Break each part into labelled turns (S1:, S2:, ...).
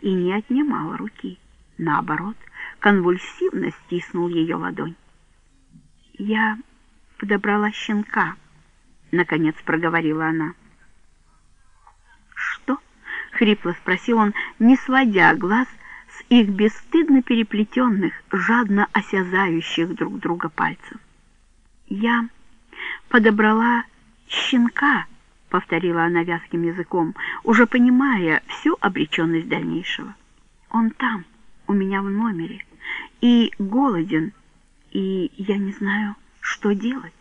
S1: и не отнимал руки. Наоборот, конвульсивно стиснул ее ладонь. «Я подобрала щенка», — наконец проговорила она. «Что?» — хрипло спросил он, не сводя глаз с их бесстыдно переплетенных, жадно осязающих друг друга пальцев. «Я подобрала щенка», — повторила она вязким языком, уже понимая всю обреченность дальнейшего. «Он там, у меня в номере, и голоден, и я не знаю, что делать».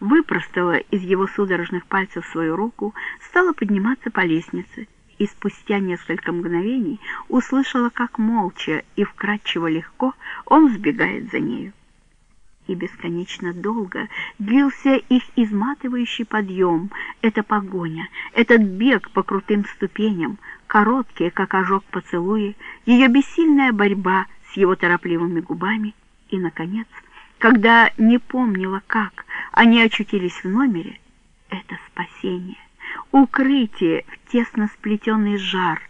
S1: Выпростала из его судорожных пальцев свою руку, стала подниматься по лестнице, и спустя несколько мгновений услышала, как молча и вкрадчиво легко он сбегает за нею и бесконечно долго длился их изматывающий подъем, эта погоня, этот бег по крутым ступеням, короткие, как ожог поцелуи, ее бессильная борьба с его торопливыми губами, и, наконец, когда не помнила, как они очутились в номере, это спасение, укрытие в тесно сплетенный жар,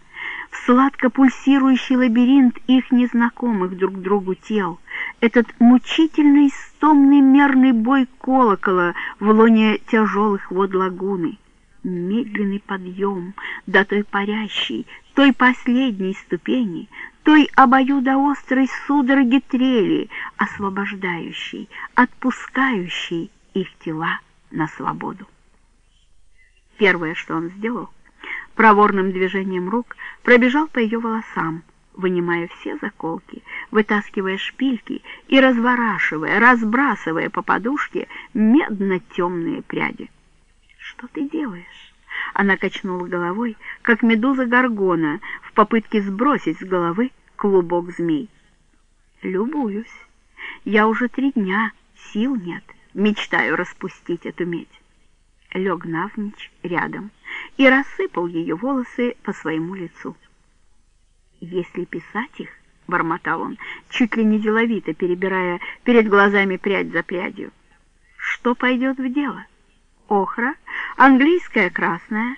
S1: в сладко пульсирующий лабиринт их незнакомых друг другу тел, этот мучительный стомный мерный бой колокола в лоне тяжелых вод лагуны, медленный подъем до той парящей, той последней ступени, той обоюдоострой судороги трели, освобождающей, отпускающей их тела на свободу. Первое, что он сделал, проворным движением рук пробежал по ее волосам, вынимая все заколки, вытаскивая шпильки и разворачивая, разбрасывая по подушке медно-темные пряди. «Что ты делаешь?» Она качнула головой, как медуза Гаргона, в попытке сбросить с головы клубок змей. «Любуюсь. Я уже три дня, сил нет, мечтаю распустить эту медь». Лег навничь рядом и рассыпал ее волосы по своему лицу. Если писать их, — бормотал он, чуть ли не деловито, перебирая перед глазами прядь за прядью, — что пойдет в дело? Охра, английская красная,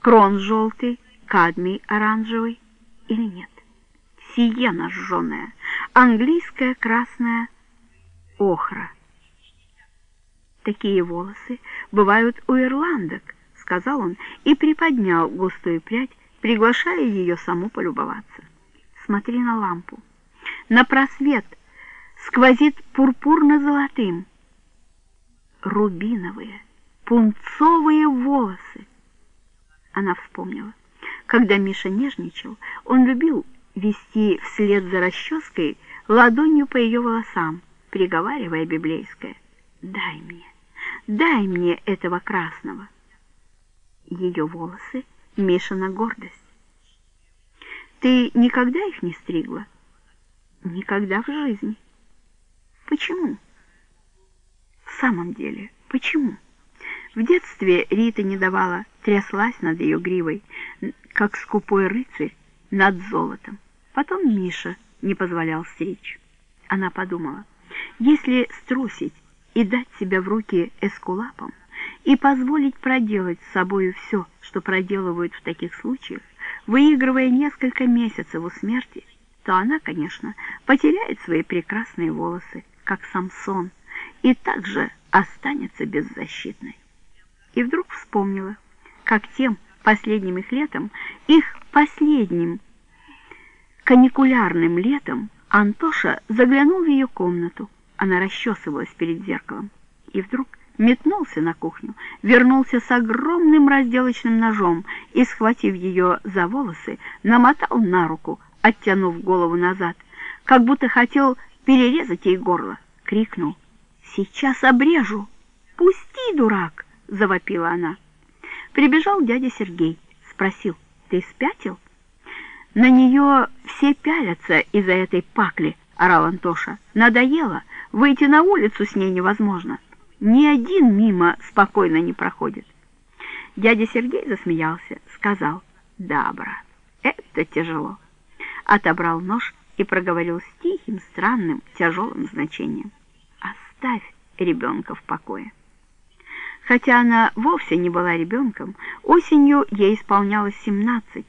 S1: крон желтый, кадмий оранжевый или нет? Сиена жженая, английская красная, охра. Такие волосы бывают у ирландок, — сказал он и приподнял густую прядь, приглашая ее саму полюбоваться. Смотри на лампу. На просвет сквозит пурпурно-золотым. Рубиновые, пунцовые волосы. Она вспомнила. Когда Миша нежничал, он любил вести вслед за расческой ладонью по ее волосам, приговаривая библейское «Дай мне, дай мне этого красного». Ее волосы Мишина гордость. Ты никогда их не стригла? Никогда в жизни. Почему? В самом деле, почему? В детстве Рита не давала, тряслась над ее гривой, как скупой рыцарь над золотом. Потом Миша не позволял стричь. Она подумала, если струсить и дать себя в руки эскулапам, и позволить проделать с собою все, что проделывают в таких случаях, выигрывая несколько месяцев у смерти, то она, конечно, потеряет свои прекрасные волосы, как Самсон, и также останется беззащитной. И вдруг вспомнила, как тем последним их летом, их последним каникулярным летом, Антоша заглянул в ее комнату. Она расчесывалась перед зеркалом. И вдруг метнулся на кухню, вернулся с огромным разделочным ножом и, схватив ее за волосы, намотал на руку, оттянув голову назад, как будто хотел перерезать ей горло. Крикнул «Сейчас обрежу!» «Пусти, дурак!» — завопила она. Прибежал дядя Сергей, спросил «Ты спятил?» «На нее все пялятся из-за этой пакли», — орал Антоша. «Надоело, выйти на улицу с ней невозможно» ни один мимо спокойно не проходит. Дядя Сергей засмеялся, сказал, «Да, брат, это тяжело». Отобрал нож и проговорил с тихим, странным, тяжелым значением. «Оставь ребенка в покое». Хотя она вовсе не была ребенком, осенью ей исполнялось семнадцать,